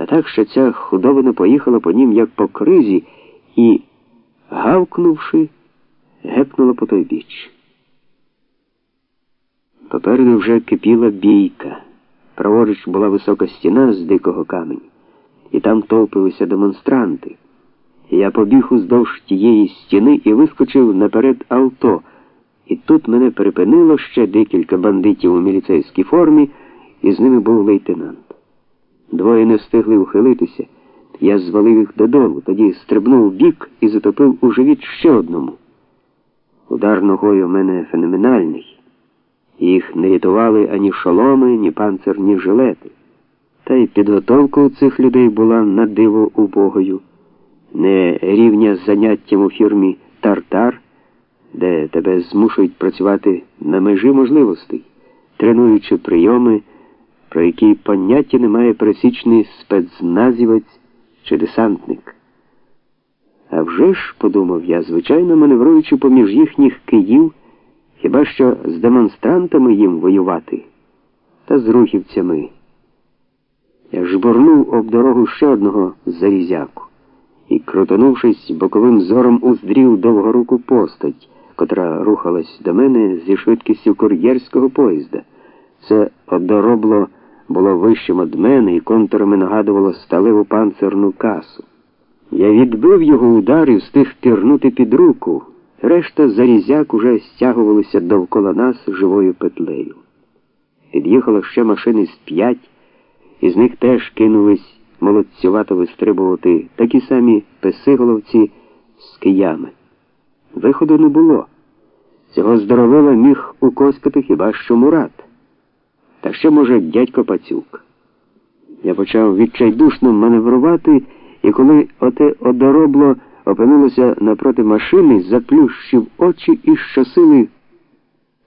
та так, що ця худобина поїхала по нім, як по кризі, і, гавкнувши, гепнула по той біч. Попереду вже кипіла бійка. Праворуч була висока стіна з дикого каменю, і там товпилися демонстранти. Я побіг уздовж тієї стіни і вискочив наперед авто. І тут мене припинило ще декілька бандитів у міліцейській формі, і з ними був лейтенант. Двоє не встигли ухилитися. Я звалив їх додолу, тоді стрибнув бік і затопив у живіт ще одному. Удар ногою в мене феноменальний. Їх не рятували ані шоломи, ні панцир, ні жилети. Та й підготовка у цих людей була на диво убогою, не рівня з заняттям у фірмі Тартар, де тебе змушують працювати на межі можливостей, тренуючи прийоми, про які поняття немає пересічний спецназівець чи десантник. А вже ж, подумав я, звичайно маневруючи поміж їхніх київ. Хіба що з демонстрантами їм воювати та з рухівцями. Я жбурнув об дорогу ще одного зарізяку і, крутонувшись, боковим зором уздрів довгоруку постать, котра рухалась до мене зі швидкістю кур'єрського поїзда. Це одоробло було вищим од мене і контурами нагадувало сталеву панцирну касу. Я відбив його удар і встиг пірнути під руку. Решта зарізяк уже стягувалися довкола нас живою петлею. Під'їхало ще машини з п'ять, із них теж кинулись молодцювато вистрибувати такі самі песиголовці з киями. Виходу не було. Цього здоровила міг укоскати хіба що Мурат. Та ще, може, дядько Пацюк. Я почав відчайдушно маневрувати, і коли оте одоробло опинилося напроти машини, заплющив очі і щосили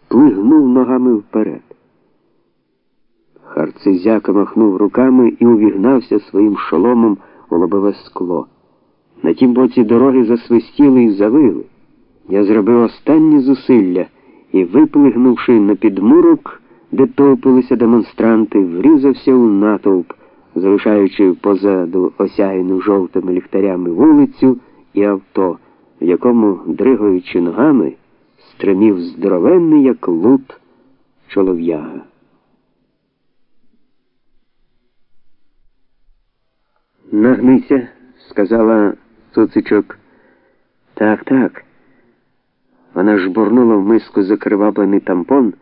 плигнув ногами вперед. Харцизяка махнув руками і увігнався своїм шоломом у лобове скло. На тім боці дороги засвистіли і завили. Я зробив останні зусилля і, виплигнувши на підмурок, де топилися демонстранти, врізався у натовп, залишаючи позаду осяяну жовтими ліхтарями вулицю і авто, в якому, дригаючи ногами, стримів здоровенний, як лут чолов'яга. Нагнися, сказала цуцичок. Так, так. Вона жбурнула в миску закривавлений тампон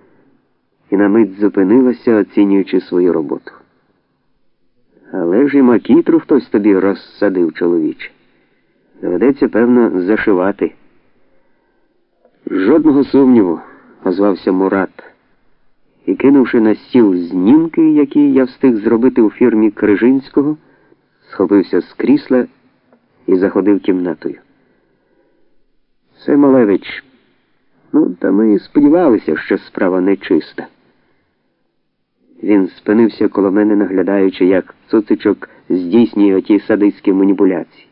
і на мить зупинилася, оцінюючи свою роботу. Але ж і макітру хтось тобі розсадив, чоловіче. Доведеться, певно, зашивати. Жодного сумніву, озвався Мурат. І, кинувши на стіл знімки, які я встиг зробити у фірмі Крижинського, схопився з крісла і заходив кімнатою. Це Малевич. Ну, та ми сподівалися, що справа нечиста. Він спинився коло мене, наглядаючи, як цуцичок здійснює оті садистські маніпуляції.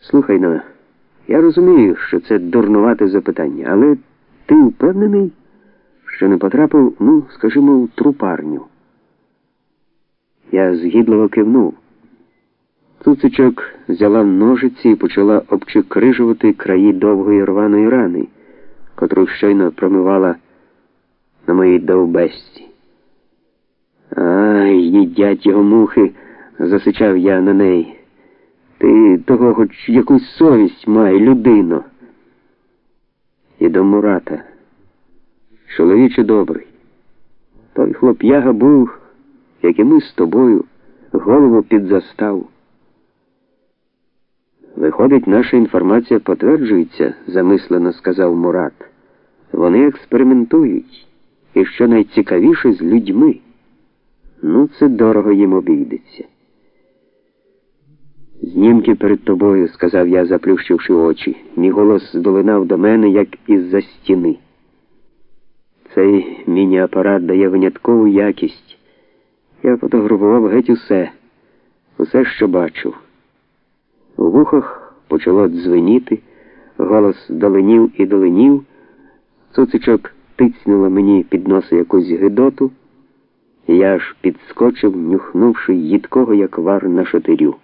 Слухай ну, я розумію, що це дурнувате запитання, але ти впевнений, що не потрапив, ну, скажімо, в трупарню. Я згідливо кивнув. Цуцичок взяла ножиці і почала обчикрижувати краї довгої рваної рани, котру щойно промивала на моїй довбесці. Їдять його мухи, засичав я на неї. Ти того хоч якусь совість май, людино. І до Мурата. Чоловіче добрий. Той хлоп'яга був, як і ми з тобою, голову під застав. Виходить, наша інформація потверджується, замислено сказав Мурат. Вони експериментують. І що найцікавіше з людьми. Ну, це дорого їм обійдеться. Знімки перед тобою, сказав я, заплющивши очі. Мій голос долинав до мене, як із-за стіни. Цей міні-апарат дає виняткову якість. Я фотографував геть усе, усе, що бачив. У вухах почало дзвеніти, голос доленів і доленів. Цуцичок тицнула мені під носа якусь гидоту. Я аж підскочив, нюхнувши їдкого, як вар на шатирю.